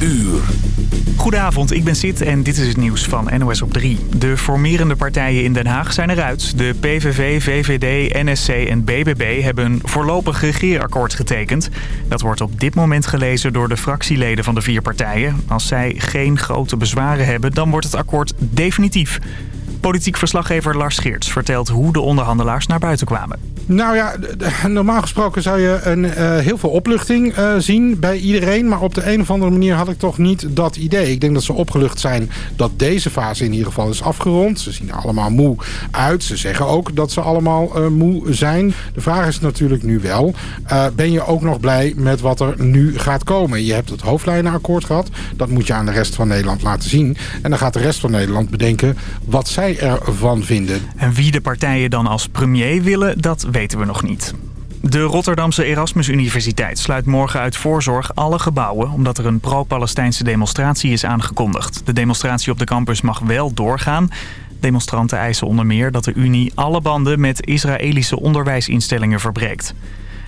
uur. Goedenavond, ik ben Sid en dit is het nieuws van NOS op 3. De formerende partijen in Den Haag zijn eruit. De PVV, VVD, NSC en BBB hebben een voorlopig regeerakkoord getekend. Dat wordt op dit moment gelezen door de fractieleden van de vier partijen. Als zij geen grote bezwaren hebben, dan wordt het akkoord definitief. Politiek verslaggever Lars Geerts vertelt hoe de onderhandelaars naar buiten kwamen. Nou ja, normaal gesproken zou je een, uh, heel veel opluchting uh, zien bij iedereen. Maar op de een of andere manier had ik toch niet dat idee. Ik denk dat ze opgelucht zijn dat deze fase in ieder geval is afgerond. Ze zien er allemaal moe uit. Ze zeggen ook dat ze allemaal uh, moe zijn. De vraag is natuurlijk nu wel, ben je ook nog blij met wat er nu gaat komen? Je hebt het hoofdlijnenakkoord gehad. Dat moet je aan de rest van Nederland laten zien. En dan gaat de rest van Nederland bedenken wat zij vinden. En wie de partijen dan als premier willen, dat weten we nog niet. De Rotterdamse Erasmus Universiteit sluit morgen uit voorzorg alle gebouwen... omdat er een pro-Palestijnse demonstratie is aangekondigd. De demonstratie op de campus mag wel doorgaan. Demonstranten eisen onder meer dat de Unie alle banden met Israëlische onderwijsinstellingen verbreekt.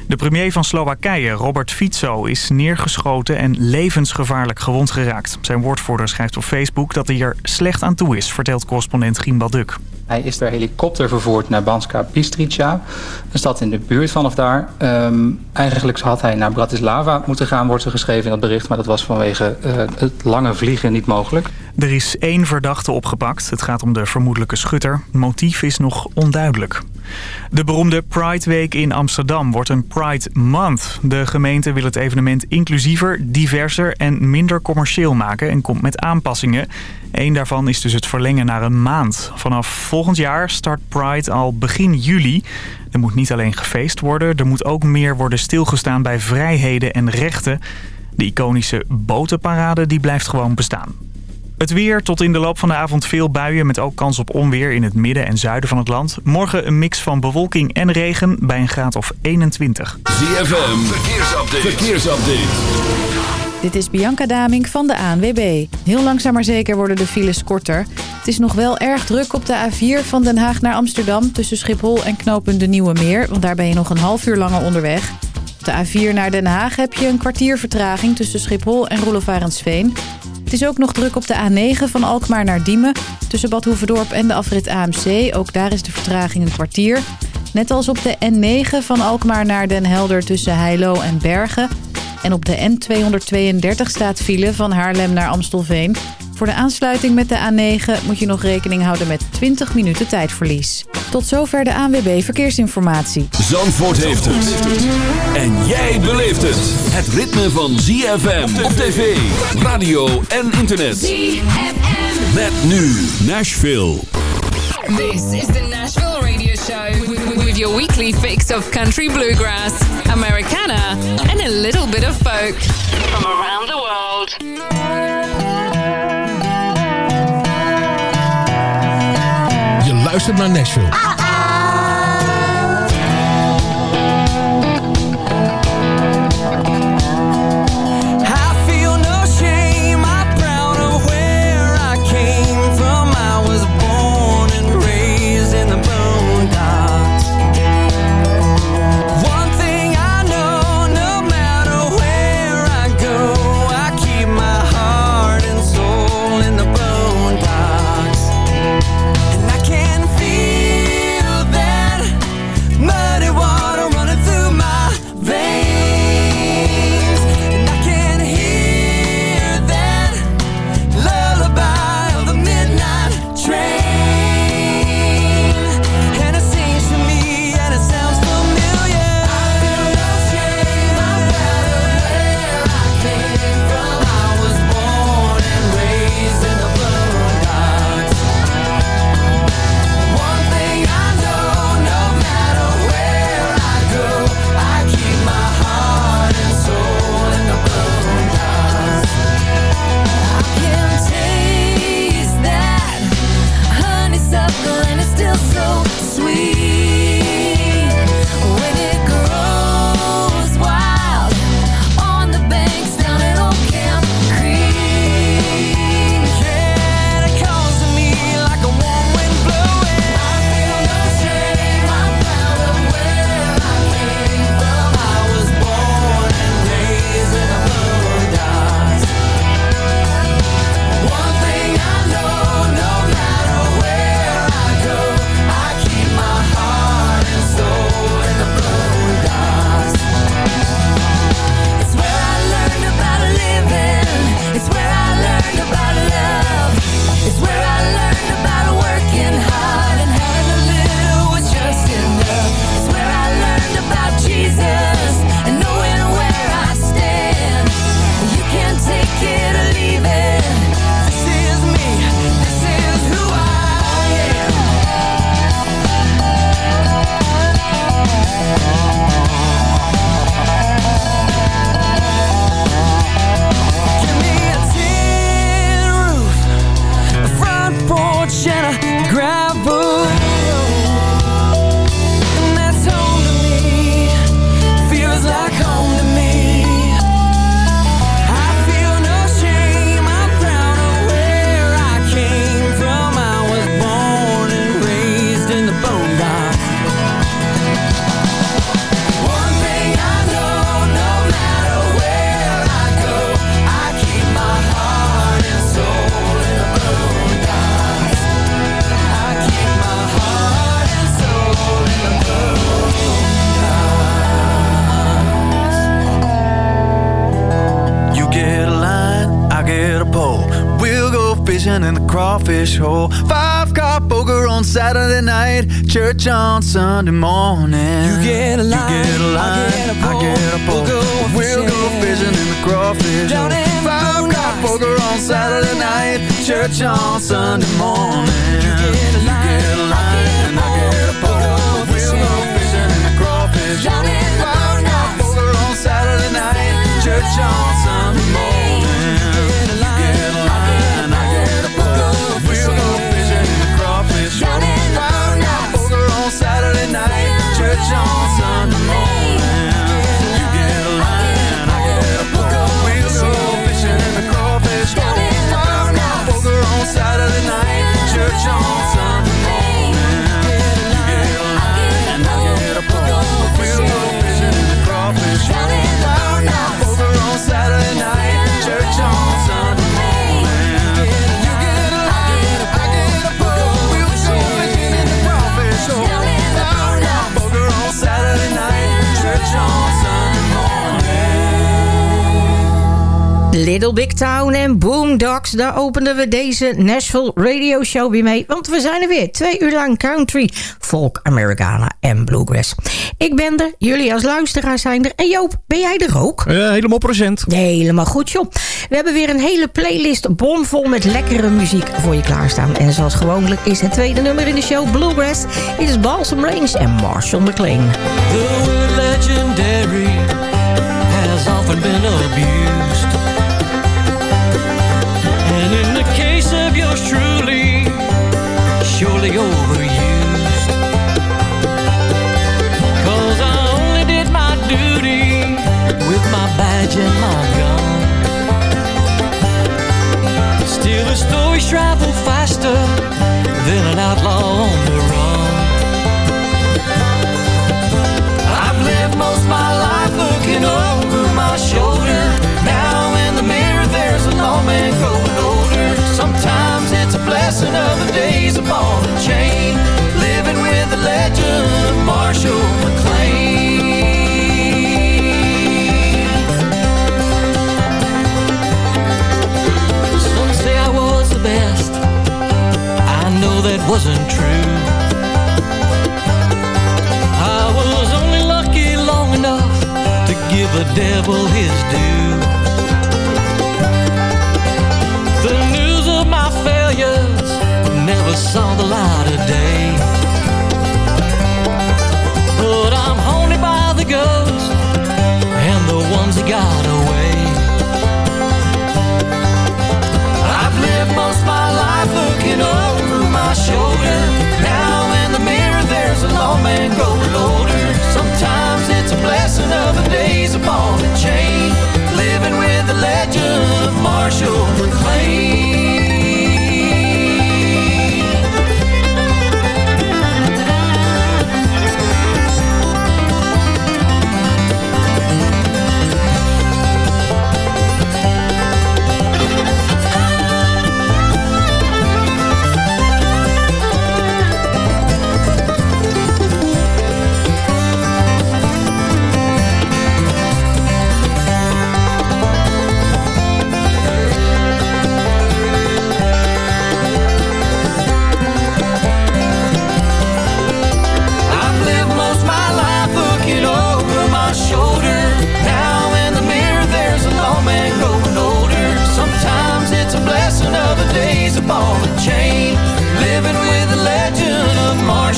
De premier van Slowakije, Robert Fico, is neergeschoten en levensgevaarlijk gewond geraakt. Zijn woordvoerder schrijft op Facebook dat hij er slecht aan toe is, vertelt correspondent Gimbal Duk. Hij is per helikopter vervoerd naar Banska Bistrica, een stad in de buurt vanaf daar. Um, eigenlijk had hij naar Bratislava moeten gaan, wordt er geschreven in dat bericht. Maar dat was vanwege uh, het lange vliegen niet mogelijk. Er is één verdachte opgepakt. Het gaat om de vermoedelijke schutter. Motief is nog onduidelijk. De beroemde Pride Week in Amsterdam wordt een Pride Month. De gemeente wil het evenement inclusiever, diverser en minder commercieel maken... en komt met aanpassingen. Eén daarvan is dus het verlengen naar een maand. Vanaf volgend jaar start Pride al begin juli. Er moet niet alleen gefeest worden, er moet ook meer worden stilgestaan bij vrijheden en rechten. De iconische botenparade die blijft gewoon bestaan. Het weer, tot in de loop van de avond veel buien met ook kans op onweer in het midden en zuiden van het land. Morgen een mix van bewolking en regen bij een graad of 21. ZFM, verkeersupdate. verkeersupdate. Dit is Bianca Daming van de ANWB. Heel langzaam maar zeker worden de files korter. Het is nog wel erg druk op de A4 van Den Haag naar Amsterdam... tussen Schiphol en knooppunt de Nieuwe Meer, want daar ben je nog een half uur langer onderweg. Op de A4 naar Den Haag heb je een kwartier vertraging tussen Schiphol en Roelofarensveen. Het is ook nog druk op de A9 van Alkmaar naar Diemen... tussen Bad Hoeverdorp en de afrit AMC. Ook daar is de vertraging een kwartier. Net als op de N9 van Alkmaar naar Den Helder tussen Heilo en Bergen... En op de N232 staat file van Haarlem naar Amstelveen. Voor de aansluiting met de A9 moet je nog rekening houden met 20 minuten tijdverlies. Tot zover de ANWB Verkeersinformatie. Zandvoort heeft het. En jij beleeft het. Het ritme van ZFM op tv, radio en internet. ZFM. Met nu Nashville. This is the Nashville Radio Show with your weekly fix of country bluegrass, Americana, and a little bit of folk from around the world. Je luistert naar Nashville. fishing church on Sunday morning. Little Big Town en Boondocks. Daar openden we deze Nashville Radio Show weer mee. Want we zijn er weer. Twee uur lang country, folk, Americana en bluegrass. Ik ben er. Jullie als luisteraar zijn er. En Joop, ben jij er ook? helemaal present. Helemaal goed, joh. We hebben weer een hele playlist bomvol met lekkere muziek voor je klaarstaan. En zoals gewoonlijk is het tweede nummer in de show Bluegrass. Dit is Balsam Range en Marshall McLean. The word legendary has often been abused. The stories travel faster than an outlaw on the run. I've lived most my life looking over my shoulder. Now in the mirror there's a lawman growing older. Sometimes it's a blessing, other days a ball and chain. Living with the legend of Marshall wasn't true. I was only lucky long enough to give a devil his due. The news of my failures never saw the light of day. My shoulder. Now in the mirror there's a lawman growing older. Sometimes it's a blessing, other days a ball and chain. Living with the legend of Marshall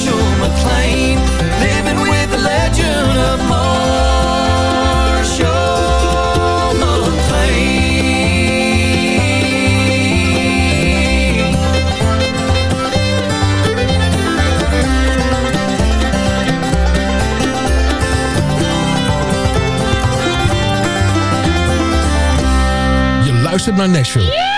Marshall McLean. Living with the legend of Marshall McLean. Je luistert naar Nashville.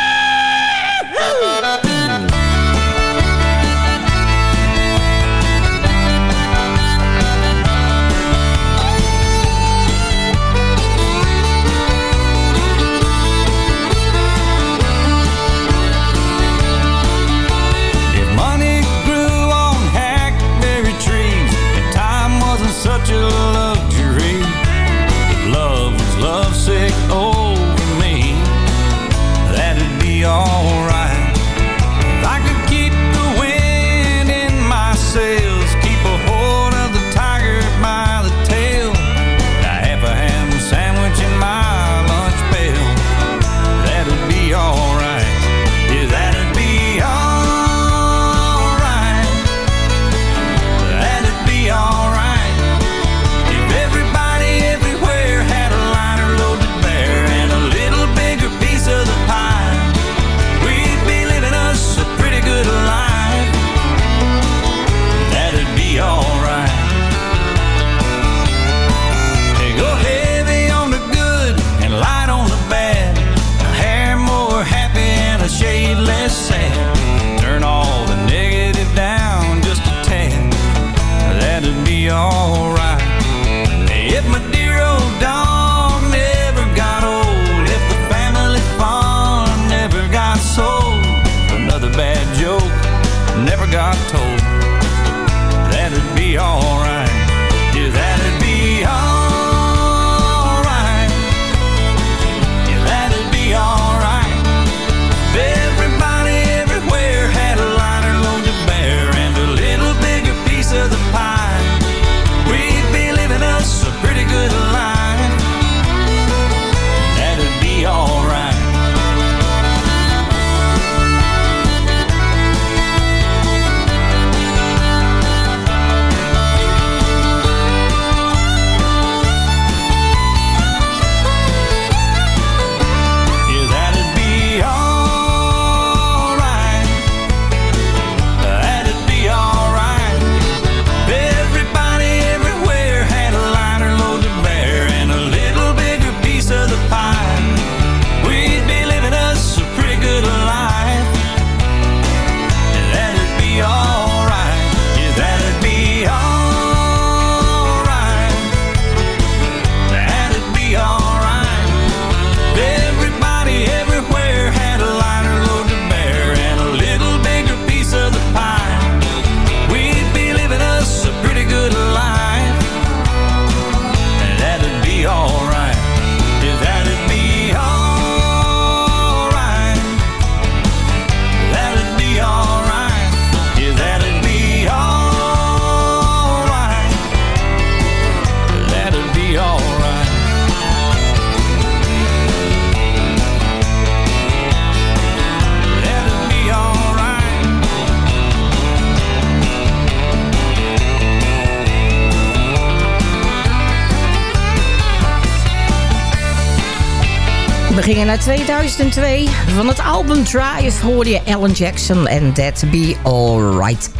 2002. Van het album Drive hoorde je Alan Jackson en That Be Alright.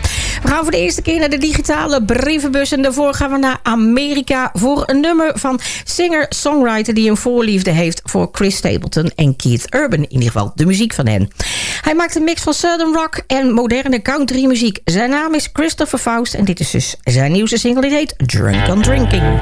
We gaan voor de eerste keer naar de digitale brievenbus. En daarvoor gaan we naar Amerika voor een nummer van singer-songwriter... die een voorliefde heeft voor Chris Stapleton en Keith Urban. In ieder geval de muziek van hen. Hij maakt een mix van southern rock en moderne country muziek. Zijn naam is Christopher Faust en dit is dus zijn nieuwste single. Die heet Drunk on Drinking.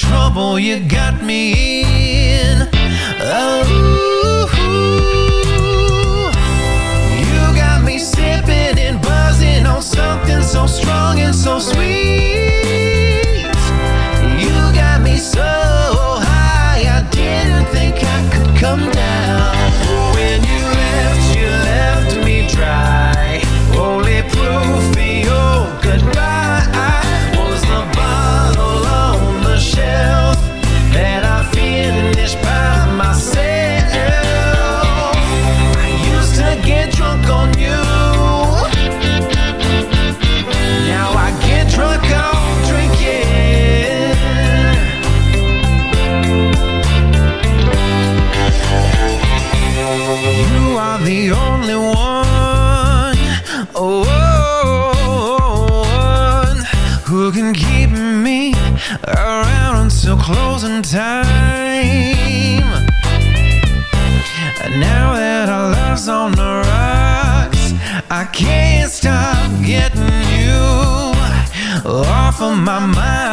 Trouble you got me in. Oh. You got me sipping and buzzing on something so strong and so sweet. You got me so high, I didn't think I could come down. Off of my mind.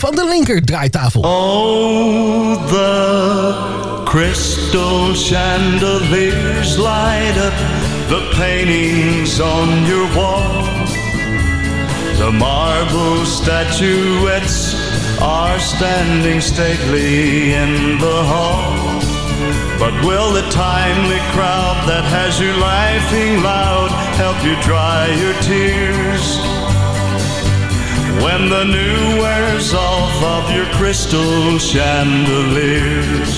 Komt van de linker draaitafel. Oh, the crystal chandeliers light up the paintings on your wall. The marble statuettes are standing stately in the hall. But will the timely crowd that has you laughing loud help you dry your tears? When the new wears off of your crystal chandeliers.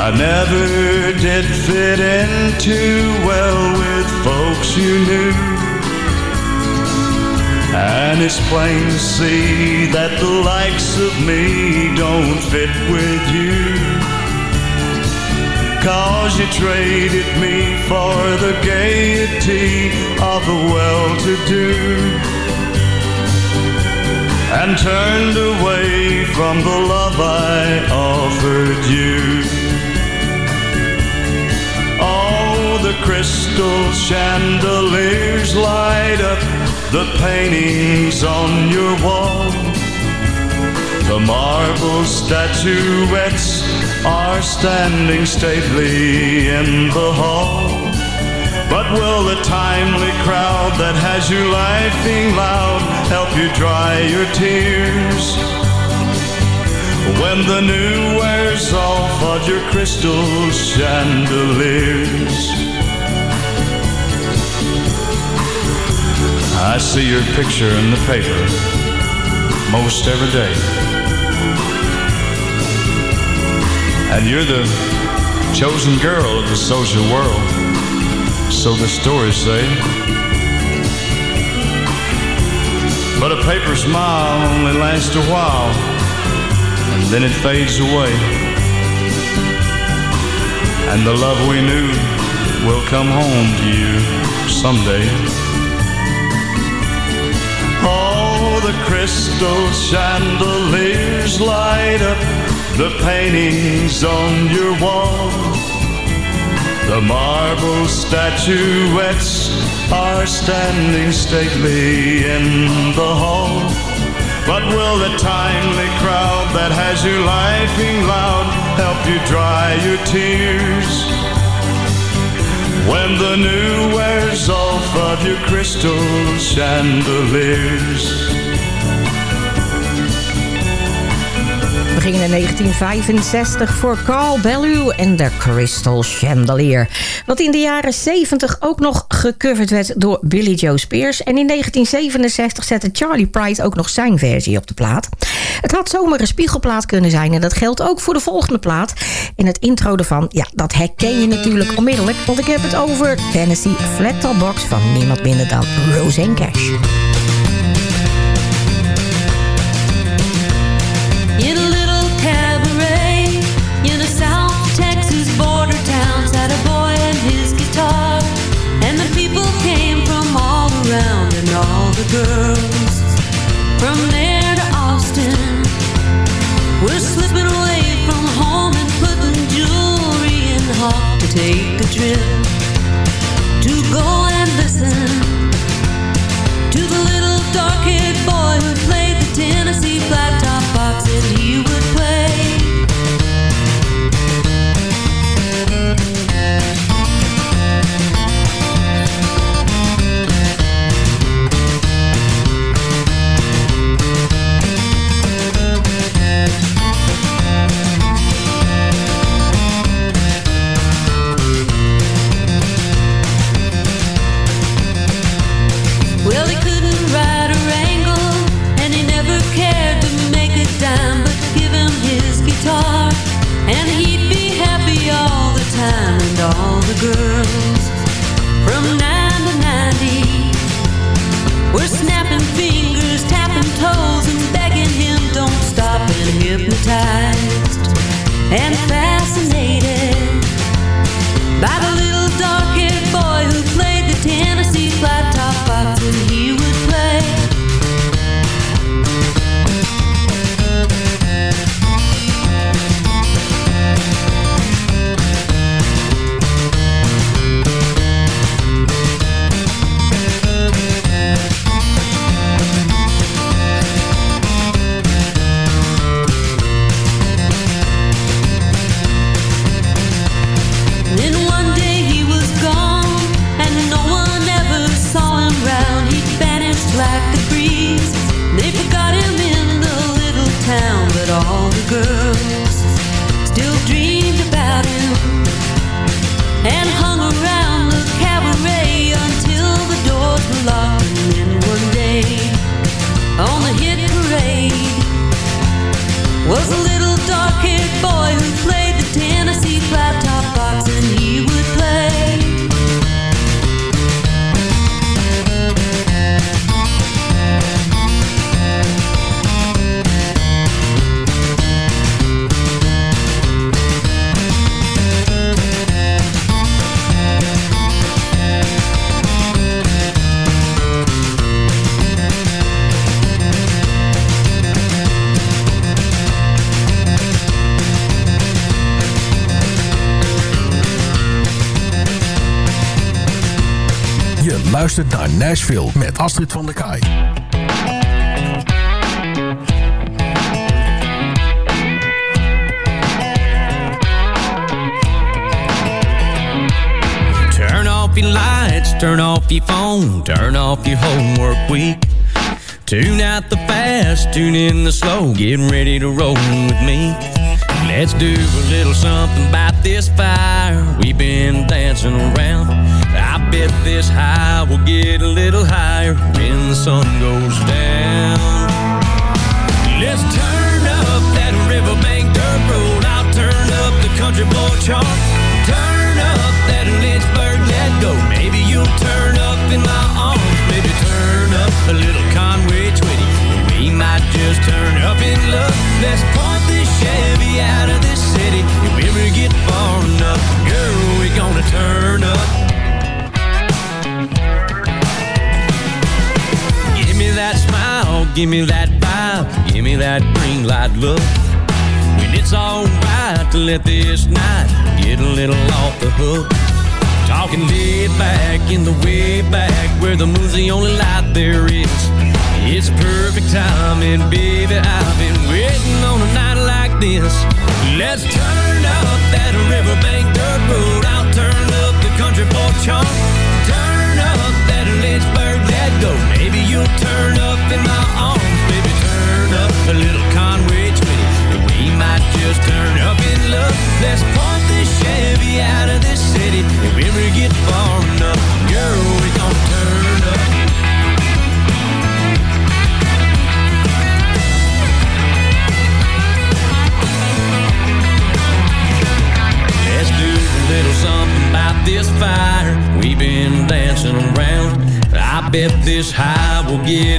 I never did fit in too well with folks you knew. And it's plain to see that the likes of me don't fit with you Cause you traded me for the gaiety of the well-to-do and turned away from the love I offered you. Oh, the crystal chandeliers light up the paintings on your wall. The marble statuettes are standing stately in the hall. But will the timely crowd that has you laughing loud help you dry your tears? When the new wears off of your crystal chandeliers. I see your picture in the paper most every day. And you're the chosen girl of the social world so the stories say. But a paper smile only lasts a while, and then it fades away. And the love we knew will come home to you someday. Oh, the crystal chandeliers light up the paintings on your wall. The marble statuettes are standing stately in the hall. But will the timely crowd that has you laughing loud help you dry your tears? When the new wears off of your crystal chandeliers. We in 1965 voor Carl Bellew en de Crystal Chandelier. Wat in de jaren 70 ook nog gecoverd werd door Billy Joe Spears. En in 1967 zette Charlie Pride ook nog zijn versie op de plaat. Het had zomaar een spiegelplaat kunnen zijn en dat geldt ook voor de volgende plaat. En het intro ervan, ja, dat herken je natuurlijk onmiddellijk. Want ik heb het over Tennessee Flat Box van niemand minder dan Roseanne Cash. Girls from there to Austin. Were slipping away from home and putting jewelry in the hawk to take the trip to go and listen to the little dark-haired boy who played luistert naar Nashville met Astrid van der Kaai. Turn off your lights, turn off your phone, turn off your homework week. Tune out the fast, tune in the slow, get ready to roll with me. Let's do a little something about this fire we've been dancing around. Bet this high will get a little higher when the sun goes down. Let's turn up that riverbank dirt road. I'll turn up the country boy chart. Turn up that Lynchburg let go. Maybe you'll turn up in my arms. Maybe turn up a little Conway Twitty. We might just turn up in love. Let's point this Chevy out of this city. If we ever get far enough, girl, we're gonna turn up. Smile, give me that vibe, give me that green light look. When it's alright to let this night get a little off the hook. Talking laid back in the way back where the moon's the only light there is. It's perfect timing, baby. I've been waiting on a night like this. Let's turn up that riverbank dirt road. I'll turn up the country boy chart. Turn up that Lynchburg let go. Maybe you'll turn up in my arms. Baby, turn up a little Conway Twitty. We might just turn up in love. Let's point this Chevy out of this city. If we ever get far enough, girl, we gonna turn up. Let's do a little something about this fire we've been dancing around. I bet this high will get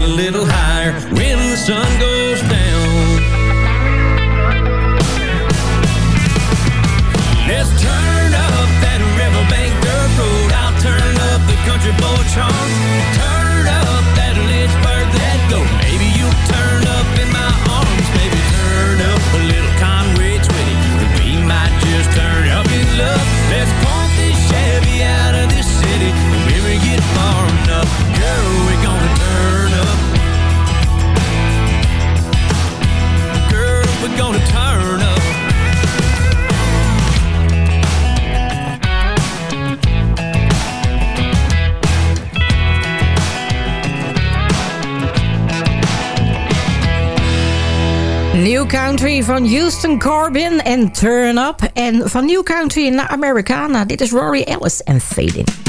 van Houston Corbin en Turn Up. En van New Country naar Americana. Dit is Rory Ellis en Fading.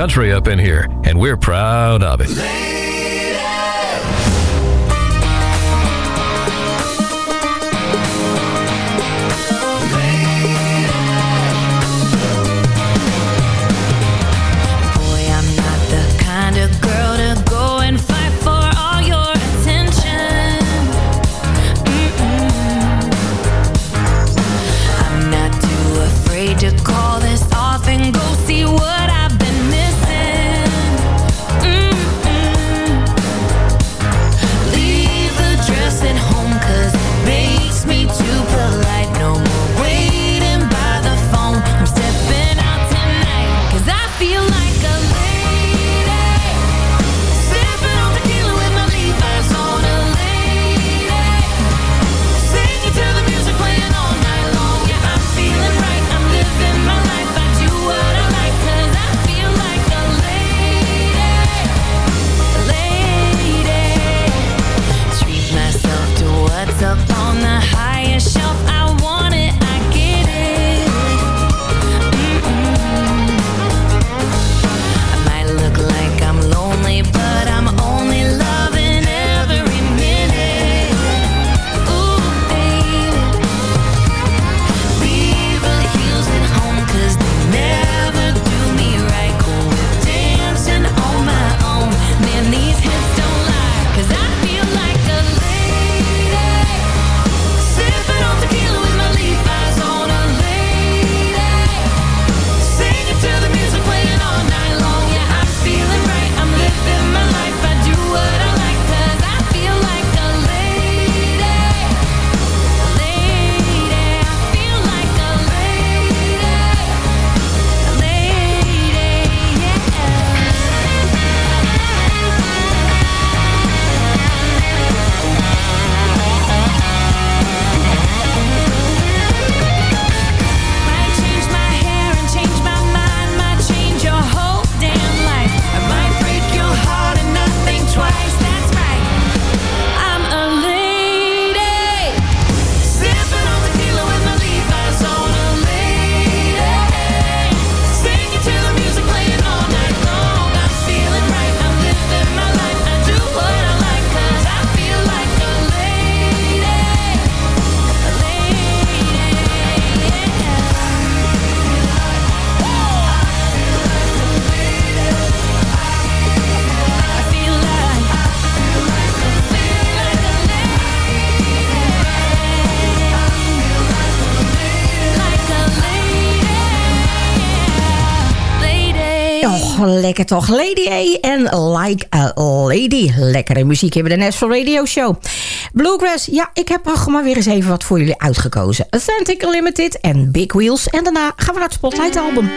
Country up in here, and we're proud of it. Lekker toch. Lady A en Like a Lady. Lekkere muziek hebben de Nashville Radio Show. Bluegrass, ja, ik heb nog maar weer eens even wat voor jullie uitgekozen. Authentic Limited en Big Wheels. En daarna gaan we naar het Spotlight album.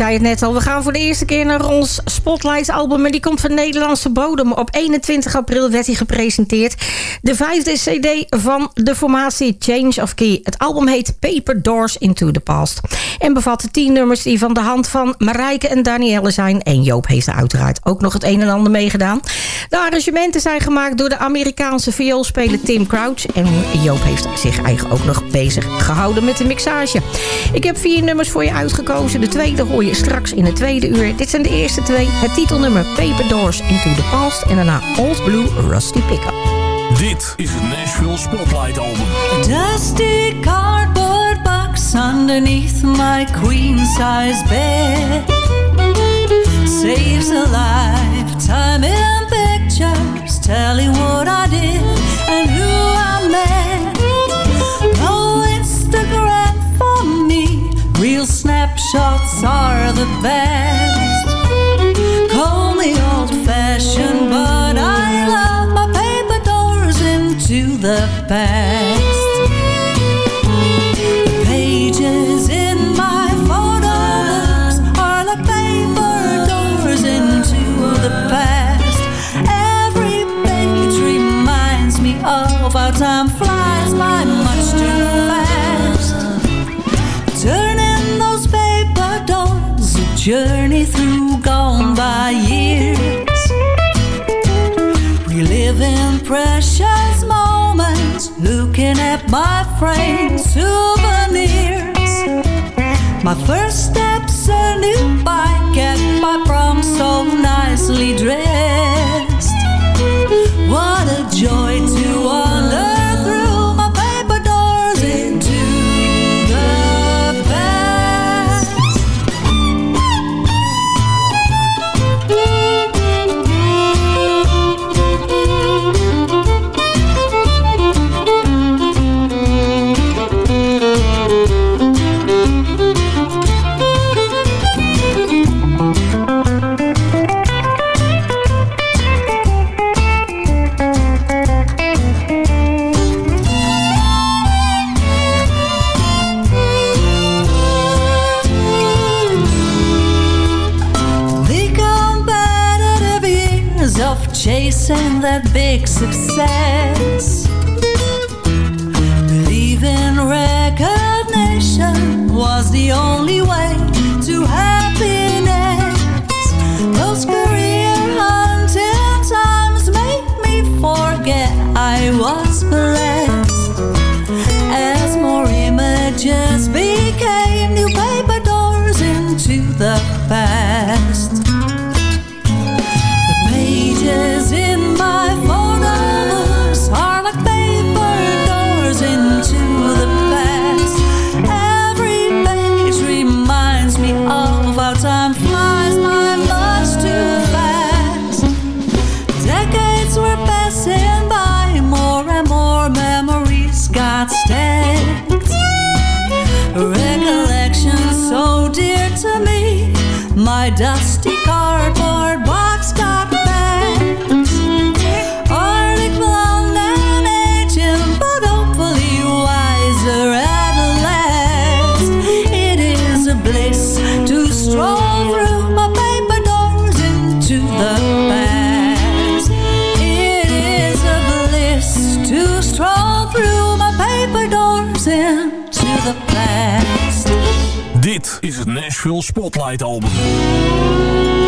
Zei het net al, we gaan voor de eerste keer naar ons Spotlight album. En die komt van Nederlandse bodem. Op 21 april werd hij gepresenteerd. De vijfde cd van de formatie Change of Key. Het album heet Paper Doors into the Past. En bevat tien nummers die van de hand van Marijke en Danielle zijn. En Joop heeft er uiteraard ook nog het een en ander meegedaan. De arrangementen zijn gemaakt door de Amerikaanse vioolspeler Tim Crouch. En Joop heeft zich eigenlijk ook nog bezig gehouden met de mixage. Ik heb vier nummers voor je uitgekozen. De tweede hoor je straks in het tweede uur. Dit zijn de eerste twee. Het titelnummer Paper Doors into the Past. En daarna Old Blue Rusty Pickup. Dit is het Nashville Spotlight Album. A dusty cardboard box underneath my queen size bed saves a lifetime in pictures telling what I did and who I met. Snapshots are the best. Call me old fashioned, but I love my paper doors into the past. My framed souvenirs. My first steps, a new bike, and my prom so nicely dressed. Success. Nashville Spotlight Album.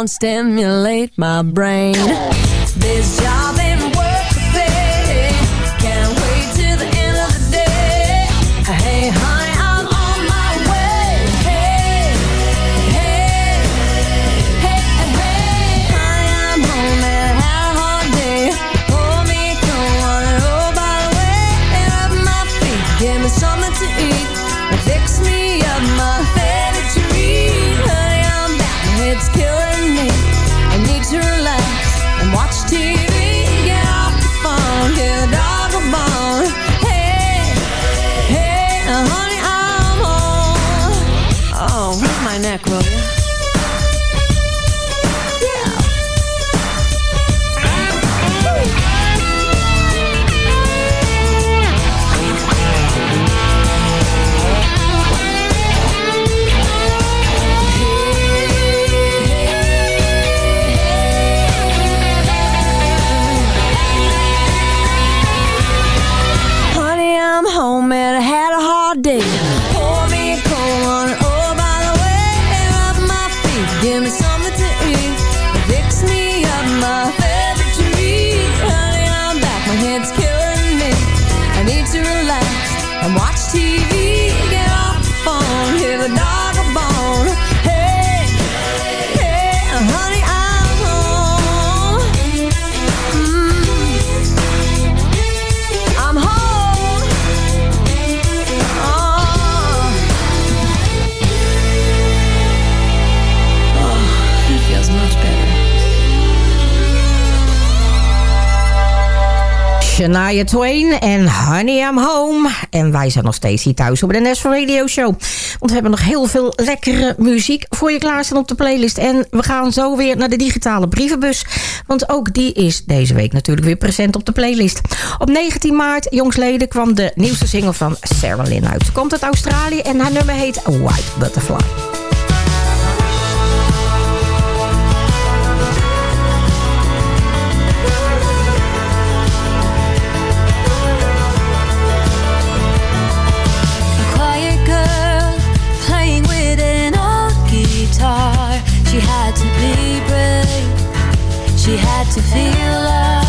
sound stimulate my brain. This job Shania Twain en Honey I'm Home. En wij zijn nog steeds hier thuis op de Nest Radio Show. Want we hebben nog heel veel lekkere muziek voor je klaarstaan op de playlist. En we gaan zo weer naar de digitale brievenbus. Want ook die is deze week natuurlijk weer present op de playlist. Op 19 maart, jongsleden, kwam de nieuwste single van Sarah Lynn uit. Komt uit Australië en haar nummer heet White Butterfly. she had to feel love.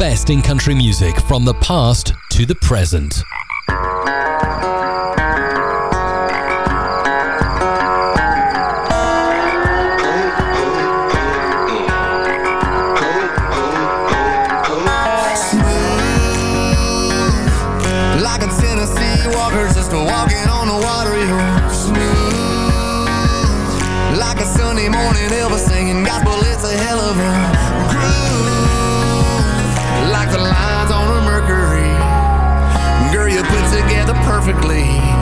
Best in country music from the past to the present. Perfectly.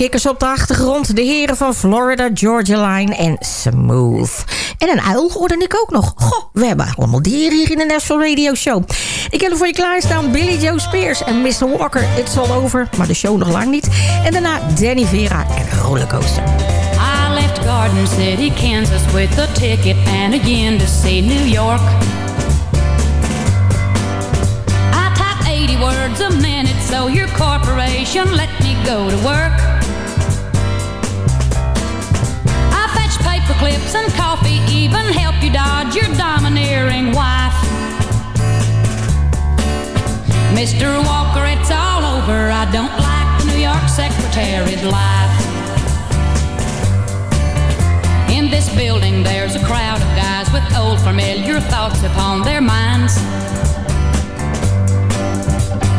Kikkers op de achtergrond. De heren van Florida Georgia Line en Smooth. En een uil hoorde ik ook nog. Goh, we hebben allemaal dieren hier in de National Radio Show. Ik heb er voor je klaarstaan Billy Joe Spears en Mr. Walker. It's all over, maar de show nog lang niet. En daarna Danny Vera en Rollercoaster. I left Garden City, Kansas with a ticket and again to see New York. I type 80 words a minute, so your corporation let me go to work. Clips and coffee, even help you dodge your domineering wife. Mr. Walker, it's all over. I don't like the New York secretary's life. In this building, there's a crowd of guys with old familiar thoughts upon their minds.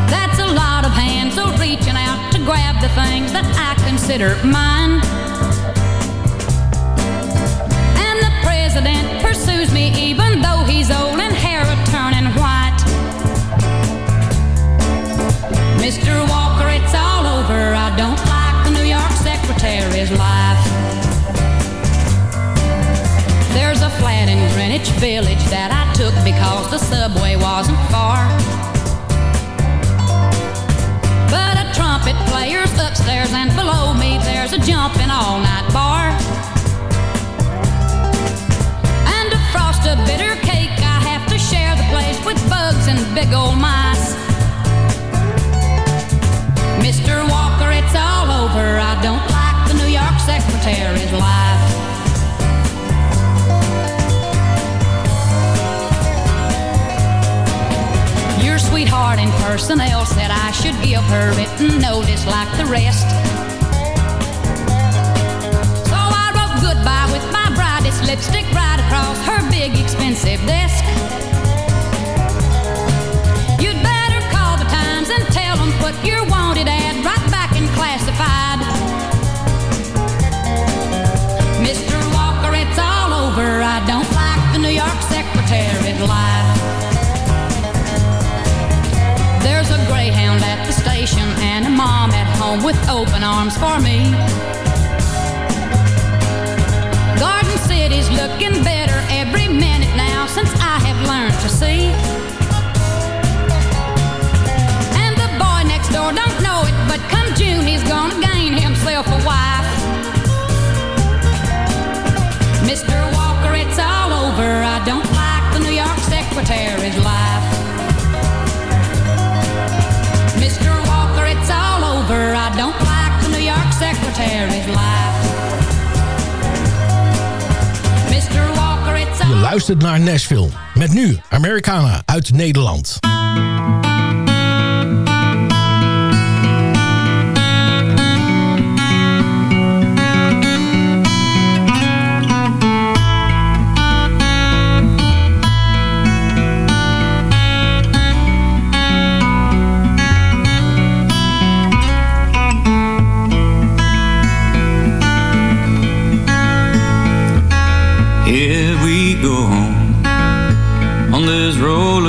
That's a lot of hands are reaching out to grab the things that I consider mine. president pursues me even though he's old and hair a turning white. Mr. Walker, it's all over. I don't like the New York secretary's life. There's a flat in Greenwich Village that I took because the subway wasn't far. But a trumpet player's upstairs and below me there's a jumping all night bar. Frost a bitter cake, I have to share the place with bugs and big old mice. Mr. Walker, it's all over. I don't like the New York secretary's life. Your sweetheart in personnel said I should give her written notice like the rest. So I wrote goodbye with my brightest lipstick right across her big expensive desk. You'd better call the Times and tell them put your wanted ad right back in classified. Mr. Walker, it's all over. I don't like the New York secretary's life. There's a greyhound at the station and a mom at home with open arms for me. Looking better every minute now since I have learned to see. And the boy next door don't know it, but come June he's gonna luistert naar Nashville. Met nu Americana uit Nederland.